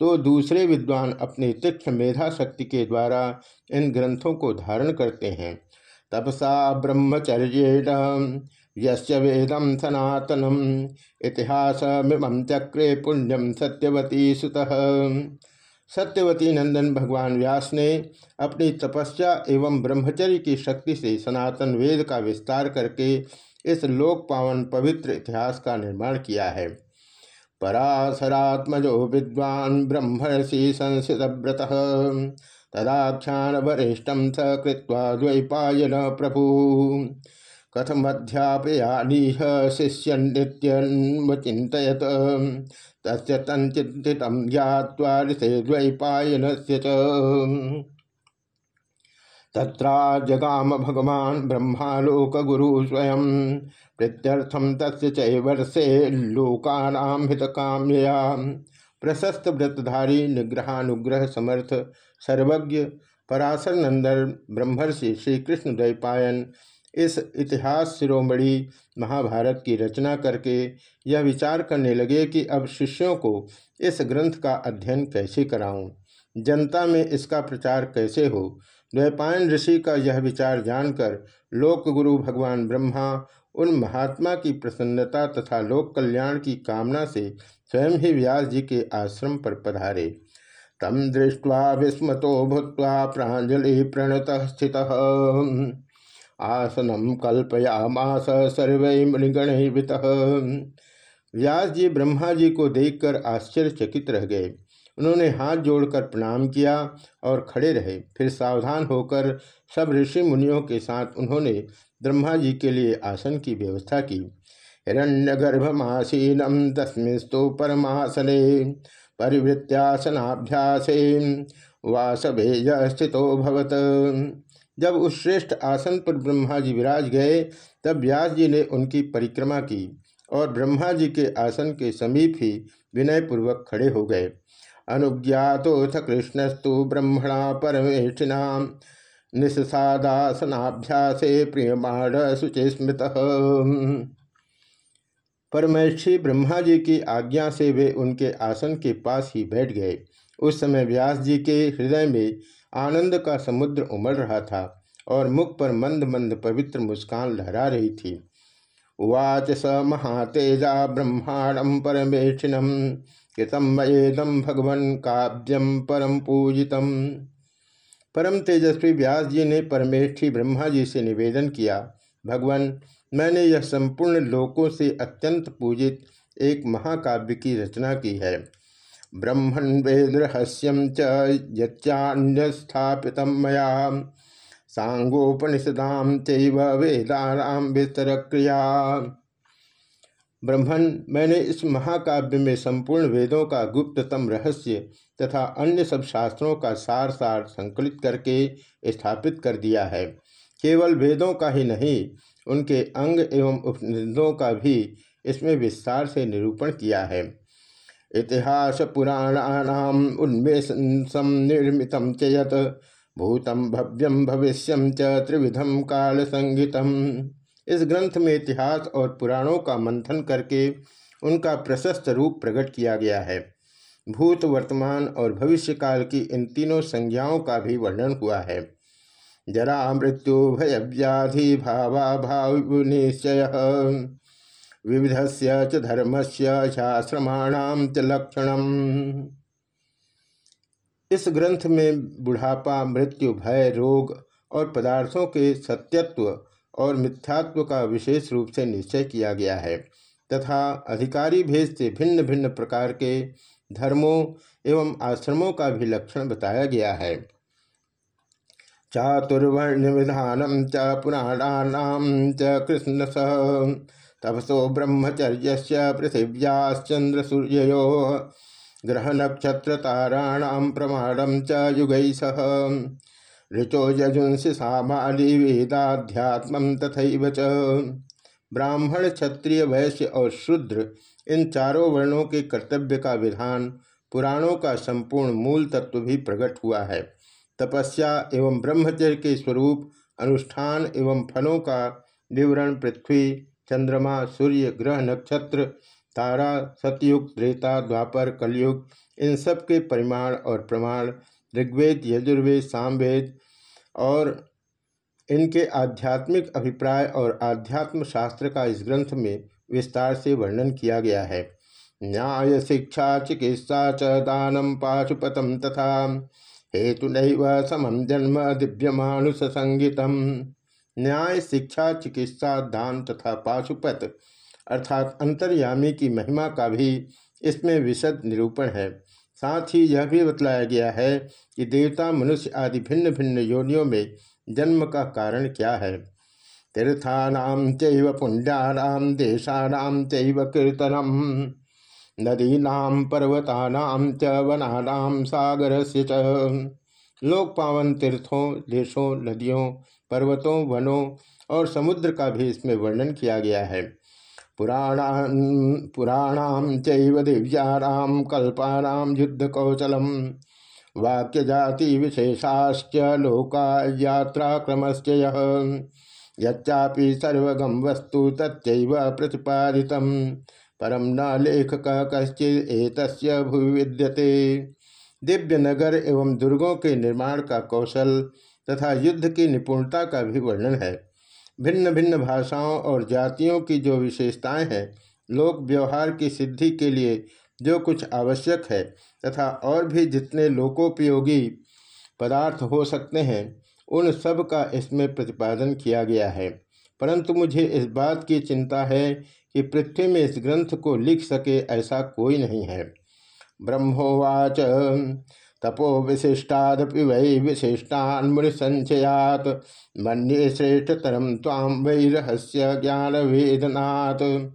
तो दूसरे विद्वान अपनी तीक्ष्ण मेधा शक्ति के द्वारा इन ग्रंथों को धारण करते हैं। तपसा ब्रह्मचर्य यस्य वेदम सनातनम। इतिहास चक्रे पुण्यम सत्यवती सुत। सत्यवती नंदन भगवान व्यास ने अपनी तपस्या एवं ब्रह्मचर्य की शक्ति से सनातन वेद का विस्तार करके इस लोक पावन पवित्र इतिहास का निर्माण किया है। पराशरात्मजो विद्वान ब्रह्मर्षि संसिव्रत तदाख्यान वरिष्ठम स कृत्वा द्वैपायन प्रभु। कथमध्यापयानीह शिष्य नित्यन्वचितयत तस्य ज्ञावा ऋषे द्वैपायन से तत्रा जगाम भगवान ब्रह्मालोक गुरु स्वयं प्रत्यर्थम तस्य चैवर्षे लोकानाम हित काम्यया प्रशस्त व्रतधारी निग्रहानुग्रह समर्थ सर्वज्ञ पराशर नंदन ब्रह्मर्षि श्री कृष्ण द्वैपायन इस इतिहास शिरोमणि महाभारत की रचना करके यह विचार करने लगे कि अब शिष्यों को इस ग्रंथ का अध्ययन कैसे कराऊं? जनता में इसका प्रचार कैसे हो? द्वैपायन ऋषि का यह विचार जानकर लोक गुरु भगवान ब्रह्मा उन महात्मा की प्रसन्नता तथा लोक कल्याण की कामना से स्वयं ही व्यास जी के आश्रम पर पधारे। तम दृष्टवा विस्मतो भूत्वा प्राजलि प्रणत स्थित। आसनम कल्पयामास सर्व मणिगण व्यास जी ब्रह्मा जी को देखकर आश्चर्यचकित रह गए। उन्होंने हाथ जोड़कर प्रणाम किया और खड़े रहे। फिर सावधान होकर सब ऋषि मुनियों के साथ उन्होंने ब्रह्मा जी के लिए आसन की व्यवस्था की। हिरण्य गर्भमासीनम तस्मिस्तु परमासने परिवृत्यासनाभ्यासे वासभेज स्थितो भवत। जब उस श्रेष्ठ आसन पर ब्रह्मा जी विराज गए, तब व्यास जी ने उनकी परिक्रमा की और ब्रह्मा जी के आसन के समीप ही विनयपूर्वक खड़े हो गए। अनुज्ञातोथ कृष्णस्तु ब्रह्मणा परमेष्ठिना निस्सादासनाभ्यासे प्रियमाण शुचि स्मृत। परमेष्ठी ब्रह्मा जी की आज्ञा से वे उनके आसन के पास ही बैठ गए। उस समय व्यास जी के हृदय में आनंद का समुद्र उमड़ रहा था और मुख पर मंद मंद पवित्र मुस्कान लहरा रही थी। उवाच स महातेजा ब्रह्मांडम परमेष्ठिनम कृतम मयेदम भगवन काव्यम परम पूजितम परम तेजस्वी व्यास जी ने परमेष्ठी ब्रह्मा जी से निवेदन किया, भगवान, मैंने यह संपूर्ण लोकों से अत्यंत पूजित एक महाकाव्य की रचना की है। ब्रह्मण वेद रहस्यम च मया। सांगोपनिषदाम चैव वेदानाम विस्तर क्रिया ब्रह्मण मैंने इस महाकाव्य में संपूर्ण वेदों का गुप्ततम रहस्य तथा अन्य सब शास्त्रों का सार सार संकलित करके स्थापित कर दिया है। केवल वेदों का ही नहीं, उनके अंग एवं उपनिषदों का भी इसमें विस्तार से निरूपण किया है। इतिहास पुराणानाम उन्मेष निर्मित चयत भूतम भव्यम भविष्यम च त्रिविधम काल संगीतम इस ग्रंथ में इतिहास और पुराणों का मंथन करके उनका प्रशस्त रूप प्रकट किया गया है। भूत, वर्तमान और भविष्य काल की इन तीनों संज्ञाओं का भी वर्णन हुआ है। जरा मृत्यु भय व्याधि भावा भाव निश्चय। विविध से धर्म से शाश्रमाणाम च इस ग्रंथ में बुढ़ापा, मृत्यु, भय, रोग और पदार्थों के सत्यत्व और मिथ्यात्व का विशेष रूप से निश्चय किया गया है, तथा अधिकारी भेद से भिन्न भिन्न प्रकार के धर्मों एवं आश्रमों का भी लक्षण बताया गया है। चातुर्वर्ण विधानम च पुराणानाम च कृष्ण सह तपसो ब्रह्मचर्य पृथिव्याश्चंद्र सूर्यो ग्रह नक्षत्र ताराणाम प्रमाणम च युग सह। ऋचो यजुंसि सामाली वेदाध्यात्म तथा च। ब्राह्मण, क्षत्रिय, वैश्य और शूद्र, इन चारों वर्णों के कर्तव्य का विधान, पुराणों का संपूर्ण मूल तत्व भी प्रकट हुआ है। तपस्या एवं ब्रह्मचर्य के स्वरूप, अनुष्ठान एवं फलों का विवरण पृथ्वी चंद्रमा, सूर्य, ग्रह, नक्षत्र, तारा, सतयुग, त्रेता, द्वापर, कलयुग, इन सब के परिमाण और प्रमाण, ऋग्वेद, यजुर्वेद, सामवेद और इनके आध्यात्मिक अभिप्राय और आध्यात्म शास्त्र का इस ग्रंथ में विस्तार से वर्णन किया गया है। न्याय, शिक्षा, चिकित्सा च, दानम, पाशुपतम तथा हेतु नैव समम जन्म दिव्य मानुष संगीतम न्याय, शिक्षा, चिकित्सा, दान तथा पाशुपत अर्थात अंतर्यामी की महिमा का भी इसमें विशद निरूपण है। साथ ही यह भी बतलाया गया है कि देवता मनुष्य आदि भिन्न भिन्न योनियों में जन्म का कारण क्या है। तीर्थानाम चैव पुण्यानाम देशानाम चैव कीर्तनम, नदीनाम, पर्वतानाम च, वनानाम सागर से लोक पावन तीर्थों, देशों, नदियों पर्वतों, वनों और समुद्र का भी इसमें वर्णन किया गया है। पुराणान पुराणाम चैव दिव्यानाम कल्पानाम युद्ध कौशलम वाक्य जाति विशेषाश्च लोका यात्रा क्रमश्च यच्चापि सर्वगम वस्तु तच्चैव प्रतिपादित परम न लेखक कश्चित भूवि विद्यते दिव्य नगर एवं दुर्गों के निर्माण का कौशल तथा युद्ध की निपुणता का भी वर्णन है। भिन्न भिन्न भाषाओं और जातियों की जो विशेषताएँ हैं, लोक व्यवहार की सिद्धि के लिए जो कुछ आवश्यक है तथा और भी जितने लोकोपयोगी पदार्थ हो सकते हैं, उन सब का इसमें प्रतिपादन किया गया है। परंतु मुझे इस बात की चिंता है कि पृथ्वी में इस ग्रंथ को लिख सके ऐसा कोई नहीं है। ब्रह्मोवाच तपो विशिष्टादपि वै विशिष्टान मुनि संचयात मन्ये श्रेष्ठतरम ताम वै रहस्य ज्ञान वेदनाथ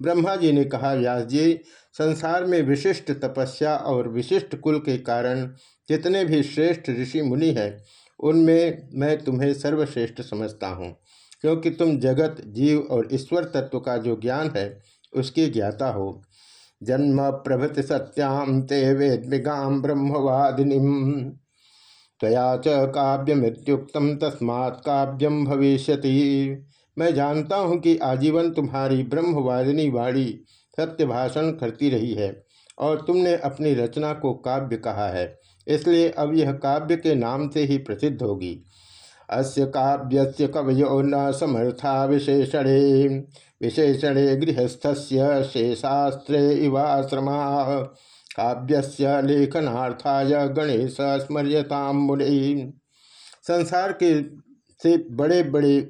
ब्रह्मा जी ने कहा व्यास जी संसार में विशिष्ट तपस्या और विशिष्ट कुल के कारण जितने भी श्रेष्ठ ऋषि मुनि हैं, उनमें मैं तुम्हें सर्वश्रेष्ठ समझता हूँ। क्योंकि तुम जगत, जीव और ईश्वर तत्व का जो ज्ञान है, उसकी ज्ञाता हो। जन्म प्रभृति सत्याम ते वेदगाम ब्रह्मवादिनी। तया च काव्यमित्युक्तम तस्मात् काव्यम भविष्यति। मैं जानता हूँ कि आजीवन तुम्हारी ब्रह्मवादिनी वाणी सत्य भाषण करती रही है और तुमने अपनी रचना को काव्य कहा है, इसलिए अब यह काव्य के नाम से ही प्रसिद्ध होगी। अस्य काव्य कवयो न समर्था विशेषणे विशेषणे गृहस्थस्य शेषास्त्रे इवाश्रमा। काव्य लेखनार्थाय गणेश स्मर्यताम मुनि संसार के से बड़े बड़े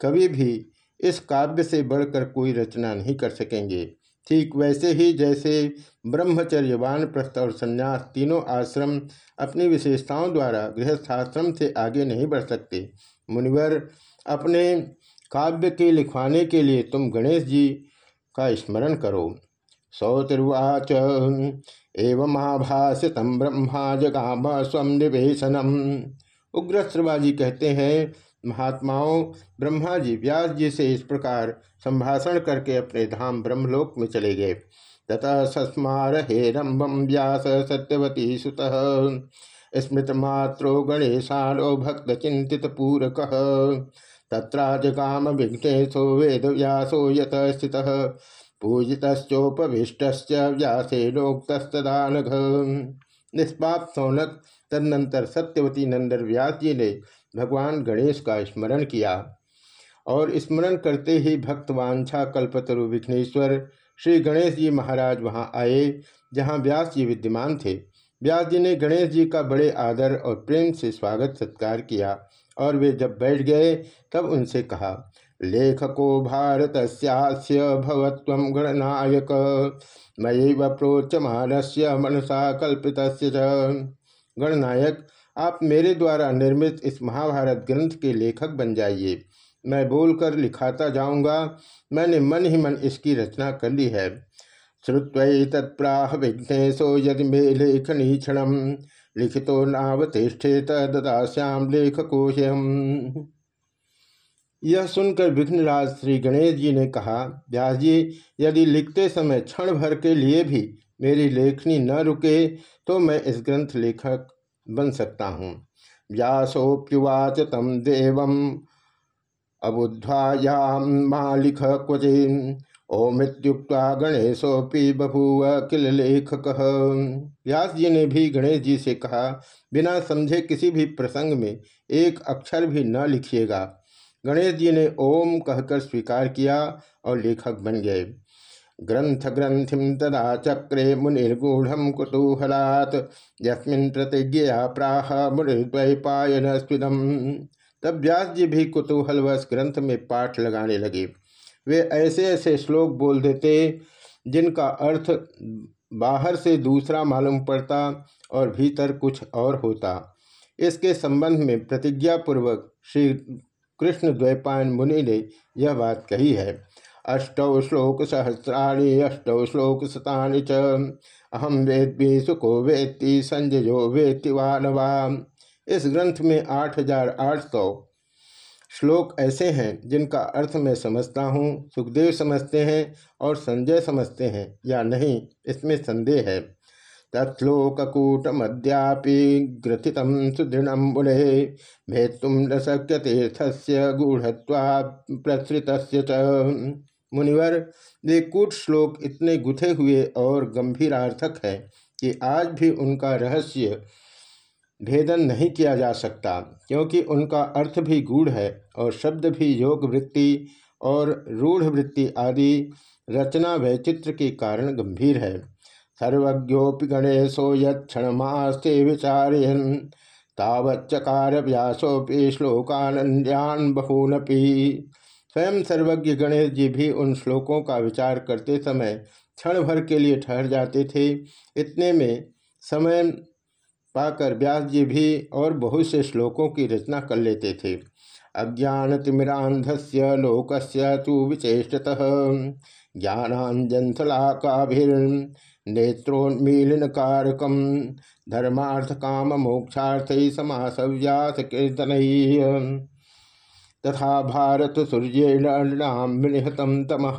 कवि भी इस काव्य से बढ़कर कोई रचना नहीं कर सकेंगे। ठीक वैसे ही जैसे ब्रह्मचर्य वानप्रस्थ और संन्यास तीनों आश्रम अपनी विशेषताओं द्वारा गृहस्थाश्रम से आगे नहीं बढ़ सकते। मुनिवर, अपने काव्य के लिखवाने के लिए तुम गणेश जी का स्मरण करो। सौतिर्वाच एवं आभाषितम ब्रह्मा जगाम स्व निवेशनम। उग्र कहते हैं महात्माओं ब्रह्मा जी व्यास जी से इस प्रकार संभाषण करके अपने धाम ब्रह्मलोक में चले गए। ततः सस्मार हे रंबम व्यास सत्यवती सुत। स्मृत मात्रो गणेशानो भक्त चिंतित पूरक। तत्राजगाम विघ्नेशो वेद व्यासो यत स्थित। पूजितोपभीष्ट व्यासेनोक्तस्तदानघ निष्पाप सौनक तदनंतर सत्यवती नंदर व्यास जी ने भगवान गणेश का स्मरण किया और स्मरण करते ही भक्तवांछा कल्पतरु विघ्नेश्वर श्री गणेश जी महाराज वहाँ आए, जहाँ व्यास जी विद्यमान थे। व्यास जी ने गणेश जी का बड़े आदर और प्रेम से स्वागत सत्कार किया और वे जब बैठ गए, तब उनसे कहा, लेखको भारत भवत्व गणनायक मय प्रोचमान से मनसा कल्पित गणनायक आप मेरे द्वारा निर्मित इस महाभारत ग्रंथ के लेखक बन जाइए। मैं बोलकर लिखाता जाऊँगा। मैंने मन ही मन इसकी रचना कर ली है। श्रुत्व तत्प्राह विघ्नेशो यदि मे लेखनी क्षण लिखितो नावतिष्ठेत ददाश्याम लेखकोशम यह सुनकर विघ्नराज श्री गणेश जी ने कहा, व्यास जी, यदि लिखते समय क्षण भर के लिए भी मेरी लेखनी न रुके तो मैं इस ग्रंथ लेखक बन सकता हूँ। व्यासोप्युवाच तम देव। अबुद्ध्वायाम मालिख क्वचिन। ओमित्युक्ता गणेशोपि बभूव किल लेखक। व्यास जी ने भी गणेश जी से कहा, बिना समझे किसी भी प्रसंग में एक अक्षर भी न लिखिएगा। गणेश जी ने ओम कहकर स्वीकार किया और लेखक बन गए। ग्रंथ ग्रंथि तदा चक्रे मुनिर्गूढ़ कुतूहलात्। यस्मिन् प्रतिज्ञया प्राह मुनिर्द्वैपायन तब व्यास जी भी कुतूहलवश ग्रंथ में पाठ लगाने लगे। वे ऐसे ऐसे श्लोक बोल देते, जिनका अर्थ बाहर से दूसरा मालूम पड़ता और भीतर कुछ और होता। इसके संबंध में प्रतिज्ञापूर्वक श्री कृष्ण द्वैपायन मुनि ने यह बात कही है। अष्टौ श्लोक सहस्राणी अष्टौ श्लोक च। अहम वेद्वी सुको वेत्ति, संजयो वेत्ति वानवा। इस ग्रंथ में आठ हज़ार आठ सौ श्लोक ऐसे हैं, जिनका अर्थ मैं समझता हूँ, सुखदेव समझते हैं और संजय समझते हैं, या नहीं, इसमें संदेह है। तत्लोककूटमद्यापि ग्रथित सुदृढ़ मुने भेत्तुम न शक्य तीर्थस्य गूढ़त्वा प्रसृत मुनिवर, वे कूट श्लोक इतने गुथे हुए और गंभीरार्थक है कि आज भी उनका रहस्य भेदन नहीं किया जा सकता, क्योंकि उनका अर्थ भी गूढ़ है और शब्द भी योग वृत्ति और रूढ़ वृत्ति आदि रचना वैचित्र के कारण गंभीर है। सर्वज्ञोपि गणेशो यक्षणमास्ते विचारयन तावच्चकार व्यासोपि श्लोकानंद्यान बहूनपी। स्वयं सर्वज्ञ गणेश जी भी उन श्लोकों का विचार करते समय क्षण भर के लिए ठहर जाते थे। इतने में समय पाकर व्यास जी भी और बहुत से श्लोकों की रचना कर लेते थे। अज्ञान तिमिरांधस्य लोकस्य तु विचेषत नेत्रोन्मीलन कारकम धर्मार्थ तथा भारत सूर्येणाम तम।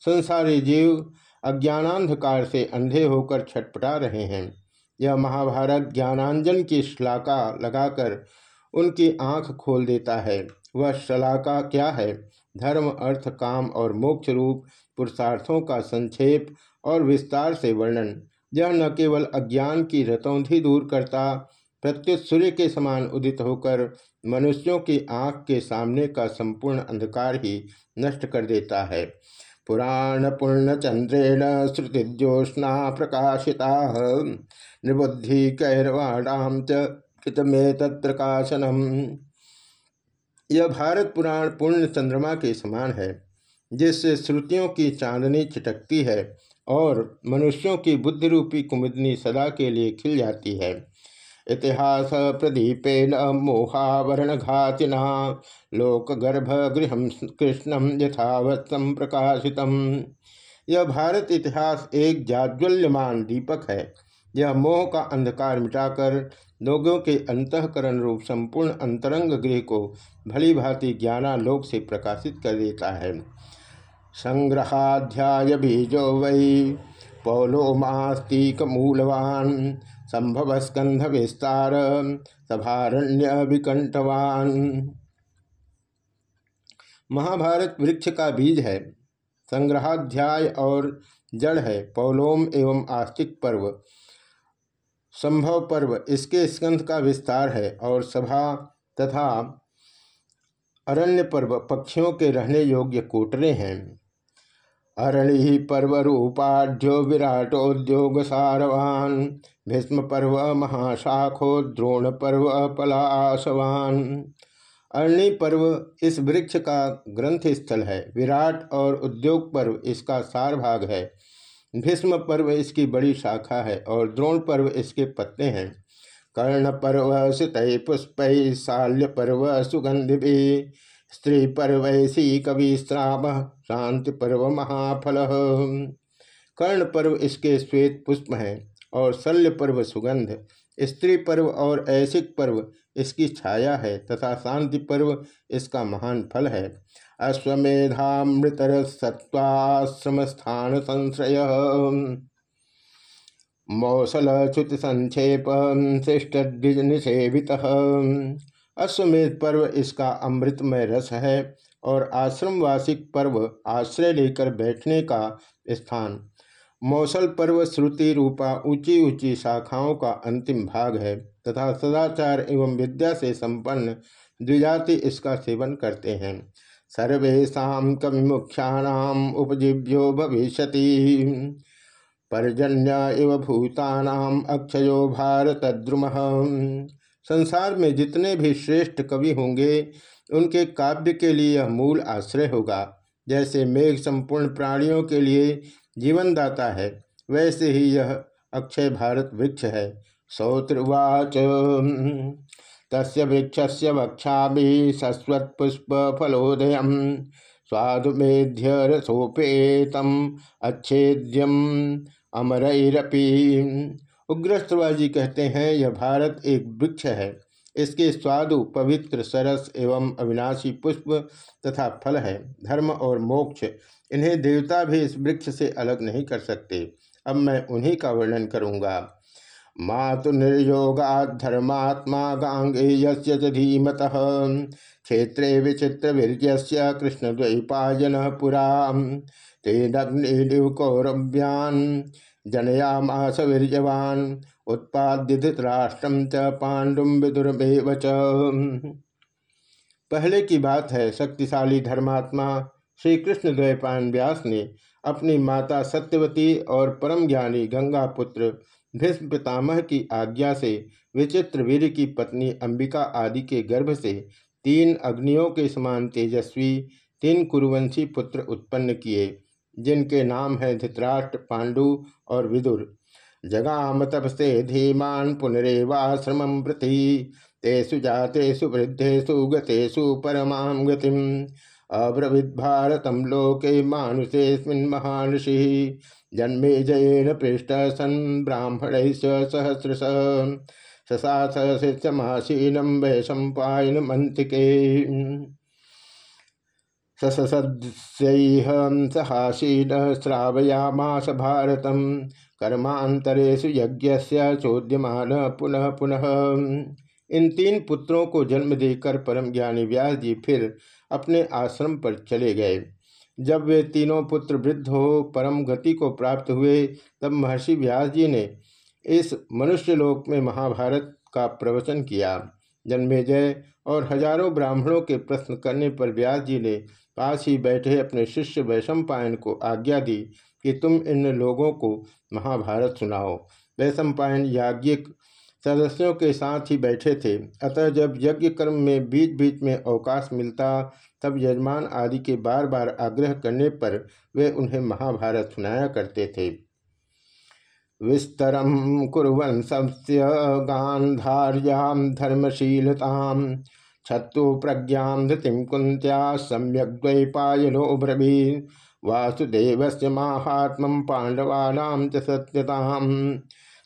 संसारी जीव अज्ञानांधकार से अंधे होकर छटपटा रहे हैं। यह महाभारत ज्ञानांजन की श्लाका लगाकर उनकी आँख खोल देता है। वह शलाका क्या है? धर्म, अर्थ, काम और मोक्ष रूप, पुरुषार्थों का संक्षेप और विस्तार से वर्णन। यह न केवल अज्ञान की रतौंधी दूर करता प्रत्युत सूर्य के समान उदित होकर मनुष्यों की आँख के सामने का संपूर्ण अंधकार ही नष्ट कर देता है। पुराण पूर्ण चंद्रेण श्रुतिज्योत्ना प्रकाशिता, निबुद्धि कैरवाणाम चितमे तत्प्रकाशनम यह भारत पुराण पूर्ण चंद्रमा के समान है, जिससे श्रुतियों की चांदनी छिटकती है और मनुष्यों की बुद्धि रूपी कुमुदनी सदा के लिए खिल जाती है। इतिहास प्रदीपेन मोहावरण घातिना लोक गर्भ गृह कृष्णम यथावत प्रकाशित यह भारत इतिहास एक जाज्वल्यमान दीपक है। यह मोह का अंधकार मिटाकर लोगों के अंतकरण रूप संपूर्ण अंतरंग गृह को भली भांति ज्ञानालोक से प्रकाशित कर देता है। संग्रहाध्याय बीजो वै, पौलोमास्तिक मूलवान संभव स्कंध विस्तार सभारण्य विकंठवान महाभारत वृक्ष का बीज है, संग्रहाध्याय और जड़ है, पौलोम एवं आस्तिक पर्व संभव पर्व इसके स्कंध का विस्तार है और सभा तथा अरण्य पर्व पक्षियों के रहने योग्य कोटरे हैं। अरणि पर्व रूपाढ़्यो विराटोद्योग सारवान भीष्म पर्व महाशाखो द्रोण पर्व पलाशवान अरणी पर्व इस वृक्ष का ग्रंथ स्थल है। विराट और उद्योग पर्व इसका सार भाग है। भीष्म पर्व इसकी बड़ी शाखा है और द्रोण पर्व इसके पत्ते हैं। कर्ण पर्व सित पुष्प शाल्य पर्व सुगंधि भी स्त्री पर्व सी कवि श्राव शांति पर्व महाफल। कर्ण पर्व इसके श्वेत पुष्प हैं। और शल्य पर्व सुगंध। स्त्री पर्व और ऐसिक पर्व इसकी छाया है तथा शांति पर्व इसका महान फल है। अश्वेधामृतर सत्वाश्रम स्थान संश्रय मौसलच्युत संक्षेप शिष्ट निषेवित अश्वमेध पर्व इसका अमृतमय रस है और आश्रमवासिक पर्व आश्रय लेकर बैठने का स्थान मौसल पर्व श्रुति रूपा ऊँची ऊँची शाखाओं का अंतिम भाग है तथा सदाचार एवं विद्या से संपन्न द्विजाति इसका सेवन करते हैं। सर्वेशा कविमुख्याणाम उपजीव्यो भविष्य पर्जन्य इव भूतानाम अक्षयो भारत द्रुम संसार में जितने भी श्रेष्ठ कवि होंगे, उनके काव्य के लिए यह मूल आश्रय होगा। जैसे मेघ संपूर्ण प्राणियों के लिए जीवनदाता है। वैसे ही यह अक्षय भारत वृक्ष है। सौत्रवाच तस्य वृक्षस्य वक्षा सस्वत्पुष्पफलोदय स्वादुमेध्य रसोपेतम अच्छेद्यम अमरपी उग्रस्त्रवाजी कहते हैं, यह भारत एक वृक्ष है। इसके स्वादु पवित्र, सरस एवं अविनाशी पुष्प तथा फल है। धर्म और मोक्ष इन्हें देवता भी इस वृक्ष से अलग नहीं कर सकते। अब मैं उन्हीं का वर्णन करूँगा। मातु निर्योगाधर्मात्मा गांगेय धीमत। क्षेत्रे विचित्र वीर्य कृष्ण द्वैपायन पुरा तेनग्निकौरव्यान जनयामास वीर्यवान। उत्पाद्य धृतराष्ट्रम च पांडुम विदुरमेव पहले की बात है, शक्तिशाली धर्मात्मा श्री कृष्ण द्वैपायन व्यास ने अपनी माता सत्यवती और परम ज्ञानी गंगा पुत्र भीष्म पितामह की आज्ञा से विचित्र वीर की पत्नी अंबिका आदि के गर्भ से तीन अग्नियों के समान तेजस्वी, तीन कुरुवंशी पुत्र उत्पन्न किए, जिनके नाम है धृतराष्ट्र, पांडु और विदुर। जगाम तप से धीमान पुनरेवाश्रम प्रति तेसु जातेषु वृद्धेषु गतेषु परमां गतिम। अब्रवीद भारतम लोके मानुषेस्मिन् महानुषि। जन्मे जयेन पृष्ठ सन ब्राह्मण सहस्रश। ससास शिष्यमासीनम वै सम्पायन मंत्रिके ससद्यैहं सहासीन श्रावयामास भारतम। कर्मांतरेशु यज्ञ चोद्यमान पुनः पुनः। इन तीन पुत्रों को जन्म देकर परम ज्ञानी व्यास जी फिर अपने आश्रम पर चले गए। जब वे तीनों पुत्र वृद्ध हो, परम गति को प्राप्त हुए, तब महर्षि व्यास जी ने इस मनुष्य लोक में महाभारत का प्रवचन किया। जन्मेजय और हज़ारों ब्राह्मणों के प्रश्न करने पर व्यास जी ने पास ही बैठे अपने शिष्य वैशम पायन को आज्ञा दी कि तुम इन लोगों को महाभारत सुनाओ। वैशम पायन याज्ञिक सदस्यों के साथ ही बैठे थे। अतः जब यज्ञ कर्म में बीच बीच में अवकाश मिलता, तब यजमान आदि के बार बार आग्रह करने पर वे उन्हें महाभारत सुनाया करते थे। विस्तर कुरन सबस्य गांधार्याम धर्मशीलता, छत्तु प्रज्ञा धृतिम कुंत्या ब्रवी वासुदेव से महात्म पांडवानाम च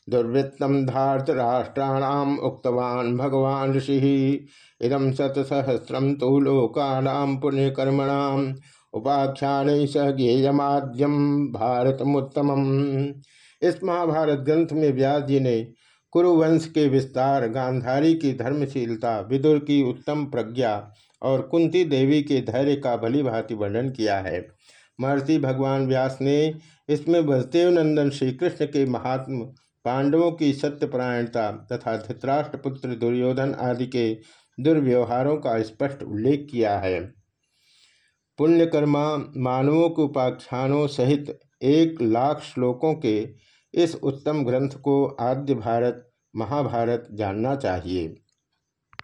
दुर्वृत्तम धार्तराष्ट्राणाम उक्तवान भगवान ऋषि। इदम शतसहस्रम तो लोकानाम पुण्यकर्मणाम। उपाख्यान स ज्ञेयमाद्यम भारतमुत्तम इस महाभारत ग्रंथ में व्यास जी ने कुरुवंश के विस्तार, गांधारी की धर्मशीलता, विदुर की उत्तम प्रज्ञा और कुंती देवी के धैर्य का भली भांति वर्णन किया है। महर्षि भगवान व्यास ने इसमें वसुदेव नंदन श्री कृष्ण के महात्म पांडवों की सत्यपरायणता तथा धृतराष्ट्र पुत्र दुर्योधन आदि के दुर्व्यवहारों का स्पष्ट उल्लेख किया है। पुण्यकर्मा मानवों के उपाख्यानों सहित एक लाख श्लोकों के इस उत्तम ग्रंथ को आद्य भारत, महाभारत जानना चाहिए।